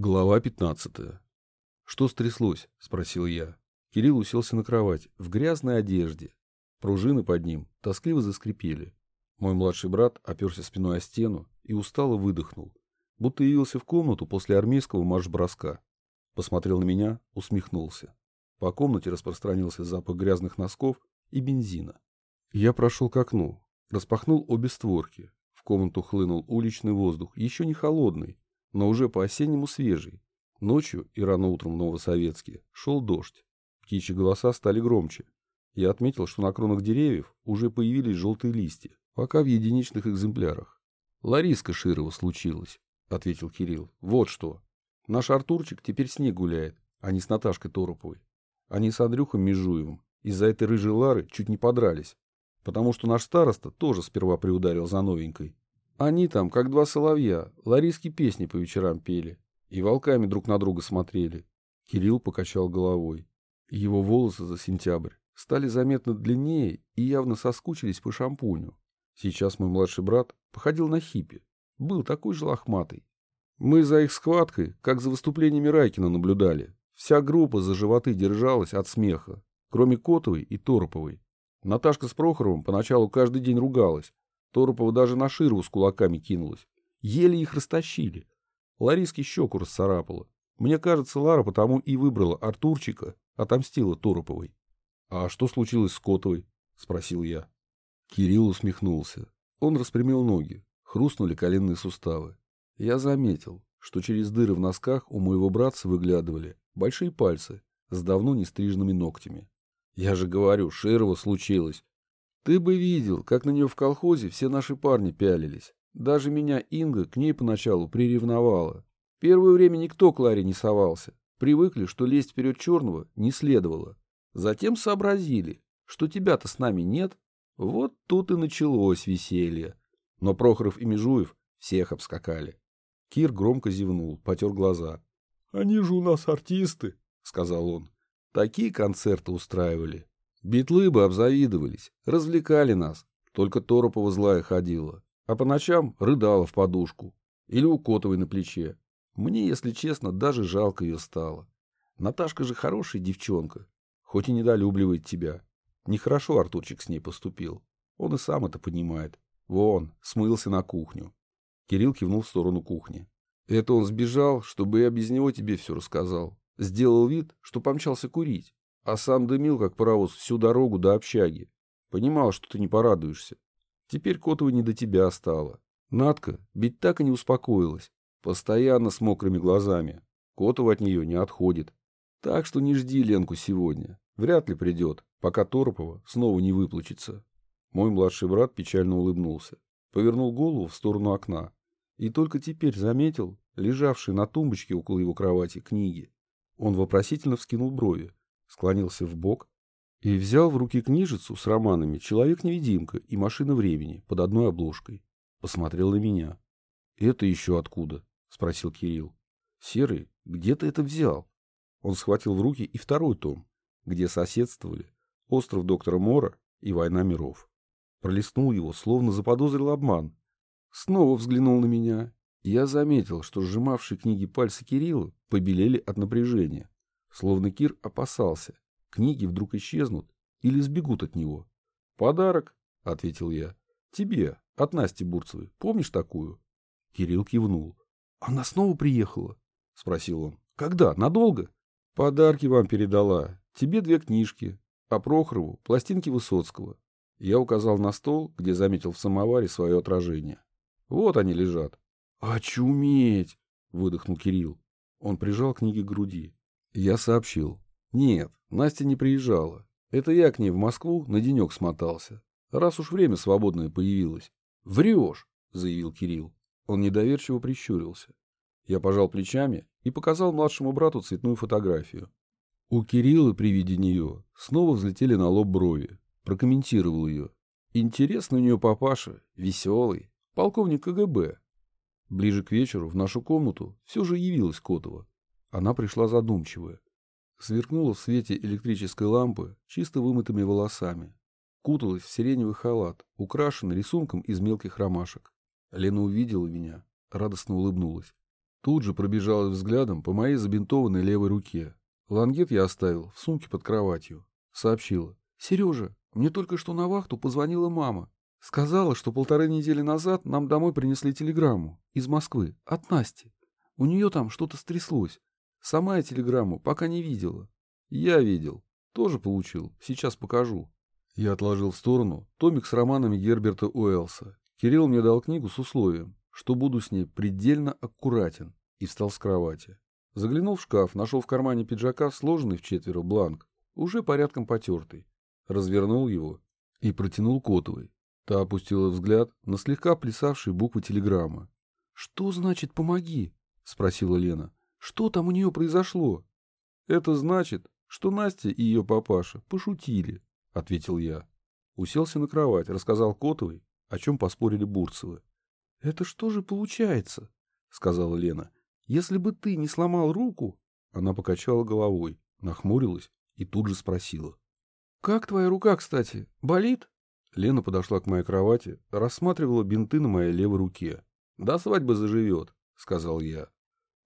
Глава 15. «Что стряслось?» – спросил я. Кирилл уселся на кровать, в грязной одежде. Пружины под ним тоскливо заскрипели. Мой младший брат оперся спиной о стену и устало выдохнул, будто явился в комнату после армейского марш-броска. Посмотрел на меня, усмехнулся. По комнате распространился запах грязных носков и бензина. Я прошел к окну, распахнул обе створки. В комнату хлынул уличный воздух, еще не холодный, но уже по-осеннему свежий. Ночью и рано утром в Новосоветске шел дождь. Птичьи голоса стали громче. Я отметил, что на кронах деревьев уже появились желтые листья, пока в единичных экземплярах. «Лариска Широва случилась», — ответил Кирилл. «Вот что. Наш Артурчик теперь с ней гуляет, а не с Наташкой Тороповой. Они с Андрюхом Межуевым из-за этой рыжей Лары чуть не подрались, потому что наш староста тоже сперва приударил за новенькой, они там, как два соловья, лариски песни по вечерам пели и волками друг на друга смотрели. Кирилл покачал головой. Его волосы за сентябрь стали заметно длиннее и явно соскучились по шампуню. Сейчас мой младший брат походил на хиппи. Был такой же лохматый. Мы за их схваткой, как за выступлениями Райкина, наблюдали. Вся группа за животы держалась от смеха, кроме Котовой и Тороповой. Наташка с Прохоровым поначалу каждый день ругалась, Торопова даже на Ширву с кулаками кинулась. Еле их растащили. Лариске щеку расцарапала. Мне кажется, Лара потому и выбрала Артурчика, отомстила Тороповой. — А что случилось с Котовой? — спросил я. Кирилл усмехнулся. Он распрямил ноги. Хрустнули коленные суставы. Я заметил, что через дыры в носках у моего братца выглядывали большие пальцы с давно не стриженными ногтями. Я же говорю, Широва случилось. Ты бы видел, как на нее в колхозе все наши парни пялились. Даже меня Инга к ней поначалу приревновала. Первое время никто к Ларе не совался. Привыкли, что лезть вперед черного не следовало. Затем сообразили, что тебя-то с нами нет. Вот тут и началось веселье. Но Прохоров и Межуев всех обскакали. Кир громко зевнул, потер глаза. — Они же у нас артисты, — сказал он. Такие концерты устраивали, Битлы бы обзавидовались, развлекали нас. Только Торопова злая ходила. А по ночам рыдала в подушку. Или у Котовой на плече. Мне, если честно, даже жалко ее стало. Наташка же хорошая девчонка. Хоть и недолюбливает тебя. Нехорошо Артурчик с ней поступил. Он и сам это понимает. Вон, смылся на кухню. Кирилл кивнул в сторону кухни. Это он сбежал, чтобы я без него тебе все рассказал. Сделал вид, что помчался курить а сам дымил, как паровоз, всю дорогу до общаги. Понимал, что ты не порадуешься. Теперь Котова не до тебя стало. Надка ведь так и не успокоилась. Постоянно с мокрыми глазами. Котова от нее не отходит. Так что не жди Ленку сегодня. Вряд ли придет, пока Торопова снова не выплачется. Мой младший брат печально улыбнулся. Повернул голову в сторону окна. И только теперь заметил лежавшие на тумбочке около его кровати книги. Он вопросительно вскинул брови склонился в бок и взял в руки книжицу с романами «Человек-невидимка» и «Машина времени» под одной обложкой. Посмотрел на меня. «Это еще откуда?» — спросил Кирилл. «Серый, где ты это взял?» Он схватил в руки и второй том, где соседствовали «Остров доктора Мора» и «Война миров». Пролистнул его, словно заподозрил обман. Снова взглянул на меня. Я заметил, что сжимавшие книги пальцы Кирилла побелели от напряжения. Словно Кир опасался. Книги вдруг исчезнут или сбегут от него. «Подарок», — ответил я. «Тебе, от Насти Бурцевой. Помнишь такую?» Кирилл кивнул. «Она снова приехала?» — спросил он. «Когда? Надолго?» «Подарки вам передала. Тебе две книжки, а Прохорову — пластинки Высоцкого». Я указал на стол, где заметил в самоваре свое отражение. «Вот они лежат». «Очуметь!» — выдохнул Кирилл. Он прижал книги к груди. Я сообщил. Нет, Настя не приезжала. Это я к ней в Москву на денек смотался. Раз уж время свободное появилось. Врешь, заявил Кирилл. Он недоверчиво прищурился. Я пожал плечами и показал младшему брату цветную фотографию. У Кирилла при виде нее снова взлетели на лоб брови. Прокомментировал ее. Интересный у нее папаша, веселый, полковник КГБ. Ближе к вечеру в нашу комнату все же явилась Котова. Она пришла задумчивая. Сверкнула в свете электрической лампы чисто вымытыми волосами. Куталась в сиреневый халат, украшенный рисунком из мелких ромашек. Лена увидела меня, радостно улыбнулась. Тут же пробежалась взглядом по моей забинтованной левой руке. Лангет я оставил в сумке под кроватью. Сообщила. «Сережа, мне только что на вахту позвонила мама. Сказала, что полторы недели назад нам домой принесли телеграмму из Москвы от Насти. У нее там что-то стряслось. Сама я телеграмму пока не видела. Я видел. Тоже получил. Сейчас покажу. Я отложил в сторону томик с романами Герберта Уэллса. Кирилл мне дал книгу с условием, что буду с ней предельно аккуратен, и встал с кровати. Заглянул в шкаф, нашел в кармане пиджака сложенный в четверо бланк, уже порядком потертый. Развернул его и протянул Котовой. Та опустила взгляд на слегка плясавшие буквы телеграммы. «Что значит «помоги»?» — спросила Лена. «Что там у нее произошло?» «Это значит, что Настя и ее папаша пошутили», — ответил я. Уселся на кровать, рассказал Котовой, о чем поспорили Бурцевы. «Это что же получается?» — сказала Лена. «Если бы ты не сломал руку...» Она покачала головой, нахмурилась и тут же спросила. «Как твоя рука, кстати? Болит?» Лена подошла к моей кровати, рассматривала бинты на моей левой руке. «До свадьбы заживет», — сказал я.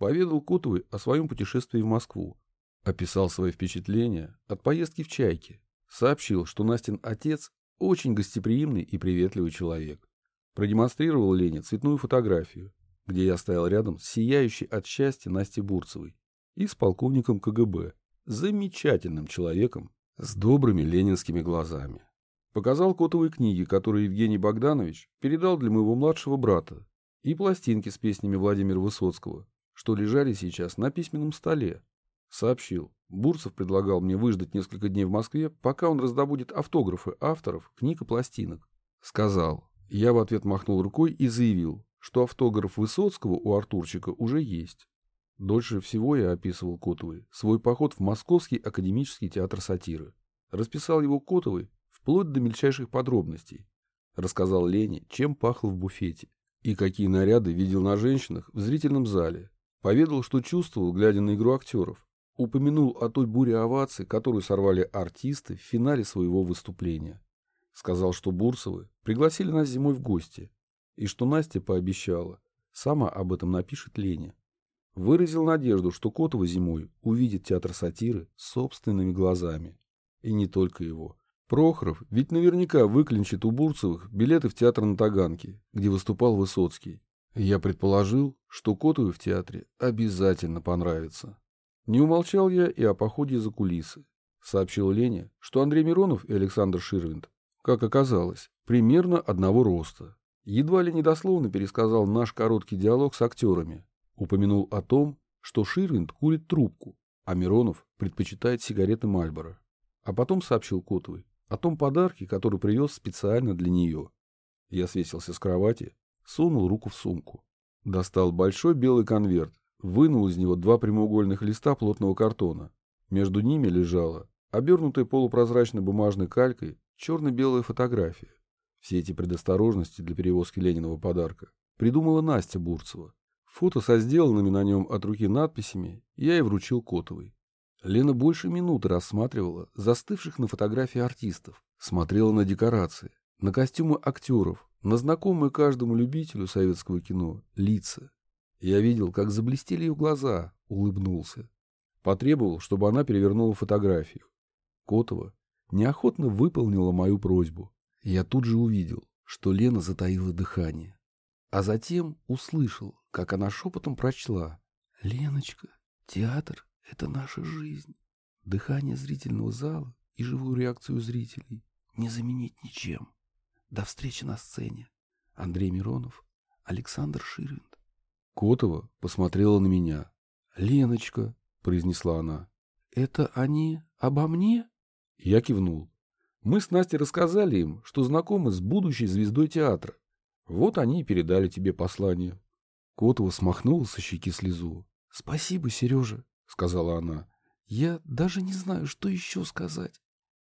Поведал Котовой о своем путешествии в Москву. Описал свои впечатления от поездки в Чайке. Сообщил, что Настин отец очень гостеприимный и приветливый человек. Продемонстрировал Лене цветную фотографию, где я стоял рядом с сияющей от счастья Настей Бурцевой и с полковником КГБ, замечательным человеком с добрыми ленинскими глазами. Показал котовые книги, которые Евгений Богданович передал для моего младшего брата, и пластинки с песнями Владимира Высоцкого, что лежали сейчас на письменном столе. Сообщил, Бурцев предлагал мне выждать несколько дней в Москве, пока он раздобудет автографы авторов книг и пластинок. Сказал. Я в ответ махнул рукой и заявил, что автограф Высоцкого у Артурчика уже есть. Дольше всего я описывал Котовой свой поход в Московский академический театр сатиры. Расписал его Котовой вплоть до мельчайших подробностей. Рассказал Лене, чем пахло в буфете и какие наряды видел на женщинах в зрительном зале. Поведал, что чувствовал, глядя на игру актеров. Упомянул о той буре оваций, которую сорвали артисты в финале своего выступления. Сказал, что Бурсовы пригласили нас зимой в гости, и что Настя пообещала, сама об этом напишет Лене. Выразил надежду, что Котова зимой увидит театр сатиры собственными глазами. И не только его. Прохоров ведь наверняка выклинчит у Бурцевых билеты в театр на Таганке, где выступал Высоцкий. Я предположил, что Котовой в театре обязательно понравится. Не умолчал я и о походе за кулисы. Сообщил Лене, что Андрей Миронов и Александр Ширвинд, как оказалось, примерно одного роста. Едва ли недословно пересказал наш короткий диалог с актерами. Упомянул о том, что Ширвинд курит трубку, а Миронов предпочитает сигареты Мальборо. А потом сообщил Котовой, о том подарке, который привез специально для нее. Я свесился с кровати, сунул руку в сумку. Достал большой белый конверт, вынул из него два прямоугольных листа плотного картона. Между ними лежала, обернутая полупрозрачной бумажной калькой, черно-белая фотография. Все эти предосторожности для перевозки Лениного подарка придумала Настя Бурцева. Фото со сделанными на нем от руки надписями я и вручил Котовой. Лена больше минуты рассматривала застывших на фотографии артистов, смотрела на декорации, на костюмы актеров, на знакомые каждому любителю советского кино лица. Я видел, как заблестели ее глаза, улыбнулся. Потребовал, чтобы она перевернула фотографию. Котова неохотно выполнила мою просьбу. Я тут же увидел, что Лена затаила дыхание. А затем услышал, как она шепотом прочла. «Леночка, театр это наша жизнь. Дыхание зрительного зала и живую реакцию зрителей не заменить ничем. До встречи на сцене. Андрей Миронов, Александр Ширвинд. Котова посмотрела на меня. «Леночка», — произнесла она, — «это они обо мне?» Я кивнул. Мы с Настей рассказали им, что знакомы с будущей звездой театра. Вот они и передали тебе послание. Котова смахнула со щеки слезу. «Спасибо, Сережа сказала она. Я даже не знаю, что еще сказать.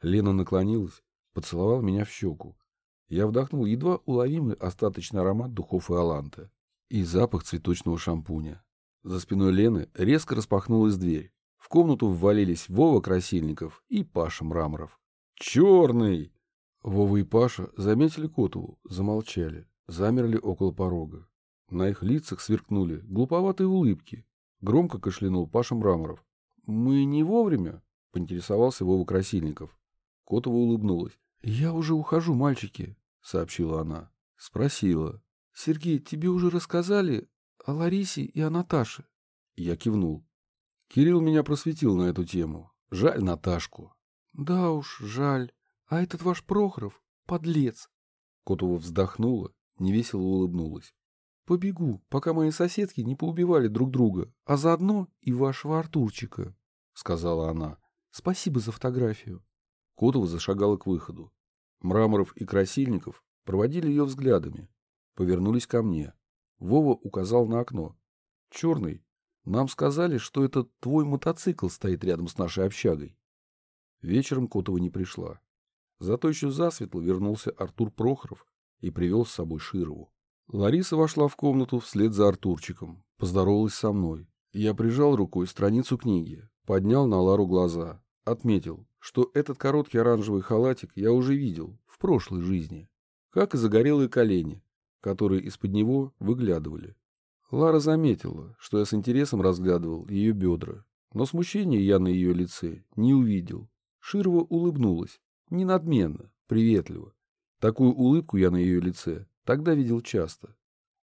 Лена наклонилась, поцеловала меня в щеку. Я вдохнул едва уловимый остаточный аромат духов и аланта и запах цветочного шампуня. За спиной Лены резко распахнулась дверь. В комнату ввалились Вова Красильников и Паша Мраморов. «Черный!» Вова и Паша заметили Котову, замолчали, замерли около порога. На их лицах сверкнули глуповатые улыбки. Громко кашлянул Паша Мраморов. «Мы не вовремя?» — поинтересовался Вова Красильников. Котова улыбнулась. «Я уже ухожу, мальчики», — сообщила она. Спросила. «Сергей, тебе уже рассказали о Ларисе и о Наташе?» Я кивнул. Кирилл меня просветил на эту тему. Жаль Наташку. «Да уж, жаль. А этот ваш Прохоров — подлец». Котова вздохнула, невесело улыбнулась. «Побегу, пока мои соседки не поубивали друг друга, а заодно и вашего Артурчика», — сказала она. «Спасибо за фотографию». Котова зашагала к выходу. Мраморов и Красильников проводили ее взглядами. Повернулись ко мне. Вова указал на окно. «Черный, нам сказали, что это твой мотоцикл стоит рядом с нашей общагой». Вечером Котова не пришла. Зато еще засветло вернулся Артур Прохоров и привел с собой Широву. Лариса вошла в комнату вслед за Артурчиком, поздоровалась со мной. Я прижал рукой страницу книги, поднял на Лару глаза, отметил, что этот короткий оранжевый халатик я уже видел в прошлой жизни, как и загорелые колени, которые из-под него выглядывали. Лара заметила, что я с интересом разглядывал ее бедра, но смущения я на ее лице не увидел. Широва улыбнулась, не надменно, приветливо. Такую улыбку я на ее лице тогда видел часто.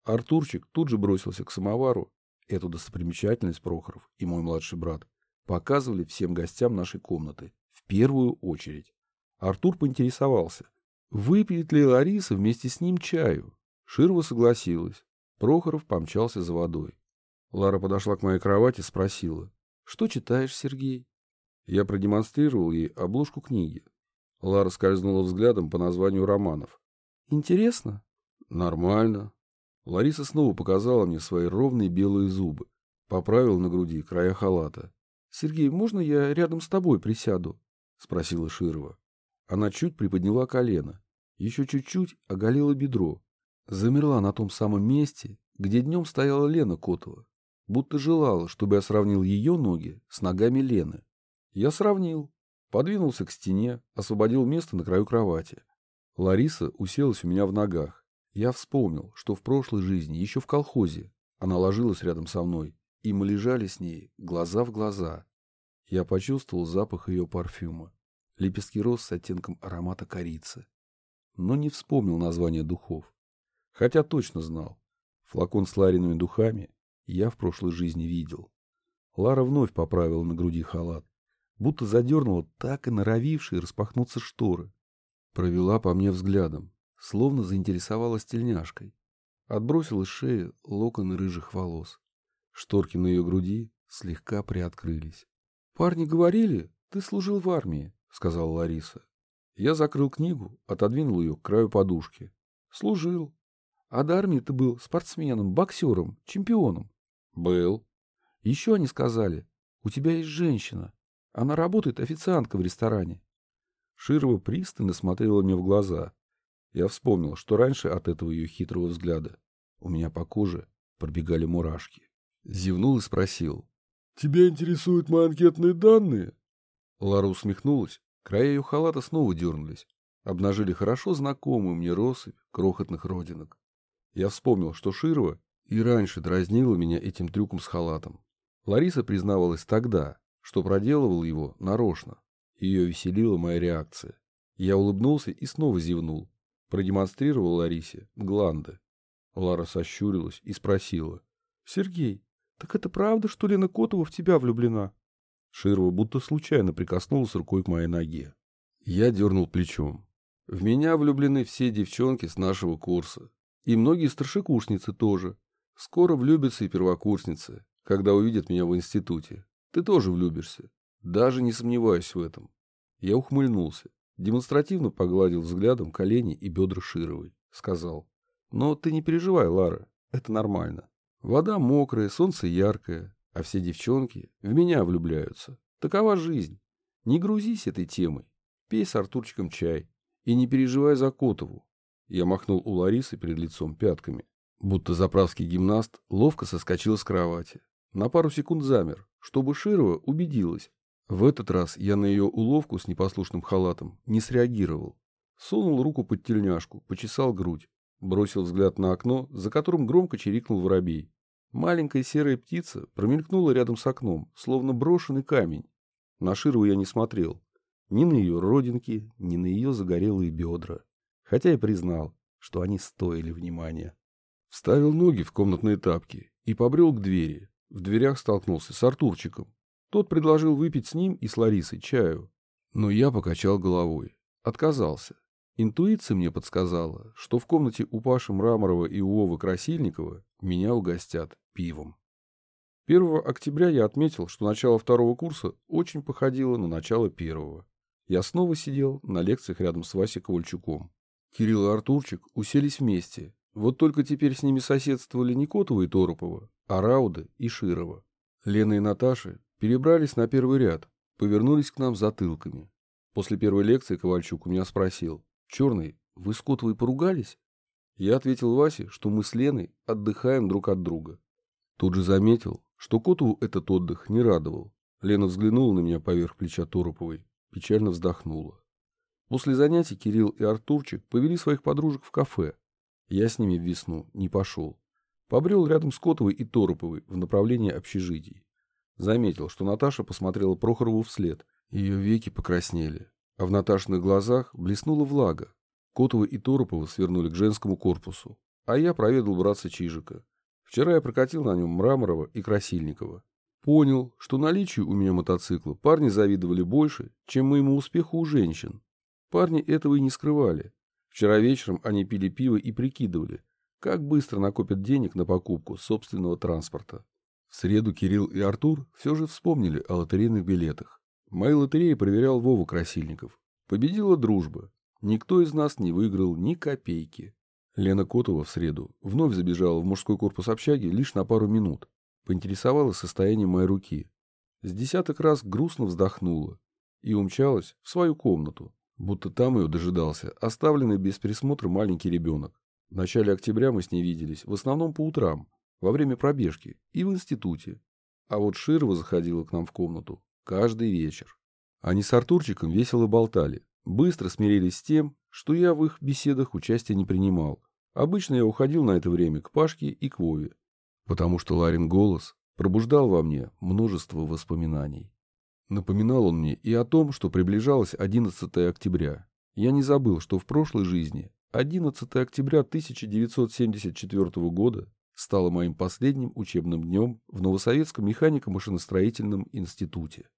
Артурчик тут же бросился к самовару. Эту достопримечательность Прохоров и мой младший брат показывали всем гостям нашей комнаты, первую очередь. Артур поинтересовался, выпьет ли Лариса вместе с ним чаю. Ширва согласилась. Прохоров помчался за водой. Лара подошла к моей кровати и спросила, «Что читаешь, Сергей?» Я продемонстрировал ей обложку книги. Лара скользнула взглядом по названию романов. «Интересно?» «Нормально». Лариса снова показала мне свои ровные белые зубы. Поправил на груди края халата. «Сергей, можно я рядом с тобой присяду?» — спросила Широва. Она чуть приподняла колено. Еще чуть-чуть оголила бедро. Замерла на том самом месте, где днем стояла Лена Котова. Будто желала, чтобы я сравнил ее ноги с ногами Лены. Я сравнил. Подвинулся к стене, освободил место на краю кровати. Лариса уселась у меня в ногах. Я вспомнил, что в прошлой жизни, еще в колхозе, она ложилась рядом со мной, и мы лежали с ней глаза в глаза. Я почувствовал запах ее парфюма. Лепестки роз с оттенком аромата корицы. Но не вспомнил название духов. Хотя точно знал. Флакон с Лариными духами я в прошлой жизни видел. Лара вновь поправила на груди халат будто задернула так и норовившие распахнуться шторы. Провела по мне взглядом, словно заинтересовалась тельняшкой. Отбросила с шеи локоны рыжих волос. Шторки на ее груди слегка приоткрылись. «Парни говорили, ты служил в армии», — сказала Лариса. Я закрыл книгу, отодвинул ее к краю подушки. «Служил. А до армии ты был спортсменом, боксером, чемпионом?» «Был». «Еще они сказали, у тебя есть женщина. Она работает официанткой в ресторане. Широва пристально смотрела мне в глаза. Я вспомнил, что раньше от этого ее хитрого взгляда у меня по коже пробегали мурашки. Зевнул и спросил. «Тебя интересуют мои анкетные данные?» Лара усмехнулась. Края ее халата снова дернулись. Обнажили хорошо знакомую мне россыпь крохотных родинок. Я вспомнил, что Широва и раньше дразнила меня этим трюком с халатом. Лариса признавалась тогда, что проделывал его нарочно. Ее веселила моя реакция. Я улыбнулся и снова зевнул. Продемонстрировал Ларисе гланды. Лара сощурилась и спросила. — Сергей, так это правда, что Лена Котова в тебя влюблена? Ширва будто случайно прикоснулась рукой к моей ноге. Я дернул плечом. В меня влюблены все девчонки с нашего курса. И многие старшекурсницы тоже. Скоро влюбятся и первокурсницы, когда увидят меня в институте. Ты тоже влюбишься. Даже не сомневаюсь в этом. Я ухмыльнулся, демонстративно погладил взглядом колени и бедра Шировой. Сказал. Но ты не переживай, Лара, это нормально. Вода мокрая, солнце яркое, а все девчонки в меня влюбляются. Такова жизнь. Не грузись этой темой. Пей с Артурчиком чай. И не переживай за Котову. Я махнул у Ларисы перед лицом пятками. Будто заправский гимнаст ловко соскочил с кровати. На пару секунд замер, чтобы Широва убедилась. В этот раз я на ее уловку с непослушным халатом не среагировал. Сунул руку под тельняшку, почесал грудь. Бросил взгляд на окно, за которым громко чирикнул воробей. Маленькая серая птица промелькнула рядом с окном, словно брошенный камень. На Широву я не смотрел. Ни на ее родинки, ни на ее загорелые бедра. Хотя и признал, что они стоили внимания. Вставил ноги в комнатные тапки и побрел к двери. В дверях столкнулся с Артурчиком. Тот предложил выпить с ним и с Ларисой чаю. Но я покачал головой. Отказался. Интуиция мне подсказала, что в комнате у Паши Мраморова и у Вовы Красильникова меня угостят пивом. 1 октября я отметил, что начало второго курса очень походило на начало первого. Я снова сидел на лекциях рядом с Васей Ковальчуком. Кирилл и Артурчик уселись вместе. Вот только теперь с ними соседствовали не Котова и Торопова, а Рауда и Широва. Лена и Наташа перебрались на первый ряд, повернулись к нам затылками. После первой лекции Ковальчук у меня спросил, «Черный, вы с Котовой поругались?» Я ответил Васе, что мы с Леной отдыхаем друг от друга. Тут же заметил, что Котову этот отдых не радовал. Лена взглянула на меня поверх плеча Тороповой, печально вздохнула. После занятий Кирилл и Артурчик повели своих подружек в кафе. Я с ними в весну не пошел. Побрел рядом с Котовой и Тороповой в направлении общежитий. Заметил, что Наташа посмотрела Прохорову вслед. Ее веки покраснели, а в Наташиных глазах блеснула влага. Котова и Торопова свернули к женскому корпусу, а я проведал братца Чижика. Вчера я прокатил на нем Мраморова и Красильникова. Понял, что наличию у меня мотоцикла парни завидовали больше, чем моему успеху у женщин. Парни этого и не скрывали. Вчера вечером они пили пиво и прикидывали, как быстро накопят денег на покупку собственного транспорта. В среду Кирилл и Артур все же вспомнили о лотерейных билетах. Мои лотереи проверял Вова Красильников. Победила дружба. Никто из нас не выиграл ни копейки. Лена Котова в среду вновь забежала в мужской корпус общаги лишь на пару минут. Поинтересовалась состоянием моей руки. С десяток раз грустно вздохнула и умчалась в свою комнату, будто там ее дожидался оставленный без присмотра маленький ребенок. В начале октября мы с ней виделись, в основном по утрам, во время пробежки и в институте. А вот Широва заходила к нам в комнату каждый вечер. Они с Артурчиком весело болтали, быстро смирились с тем, что я в их беседах участия не принимал. Обычно я уходил на это время к Пашке и к Вове, потому что Ларин голос пробуждал во мне множество воспоминаний. Напоминал он мне и о том, что приближалось 11 октября. Я не забыл, что в прошлой жизни 11 октября 1974 года стало моим последним учебным днем в Новосоветском механико-машиностроительном институте.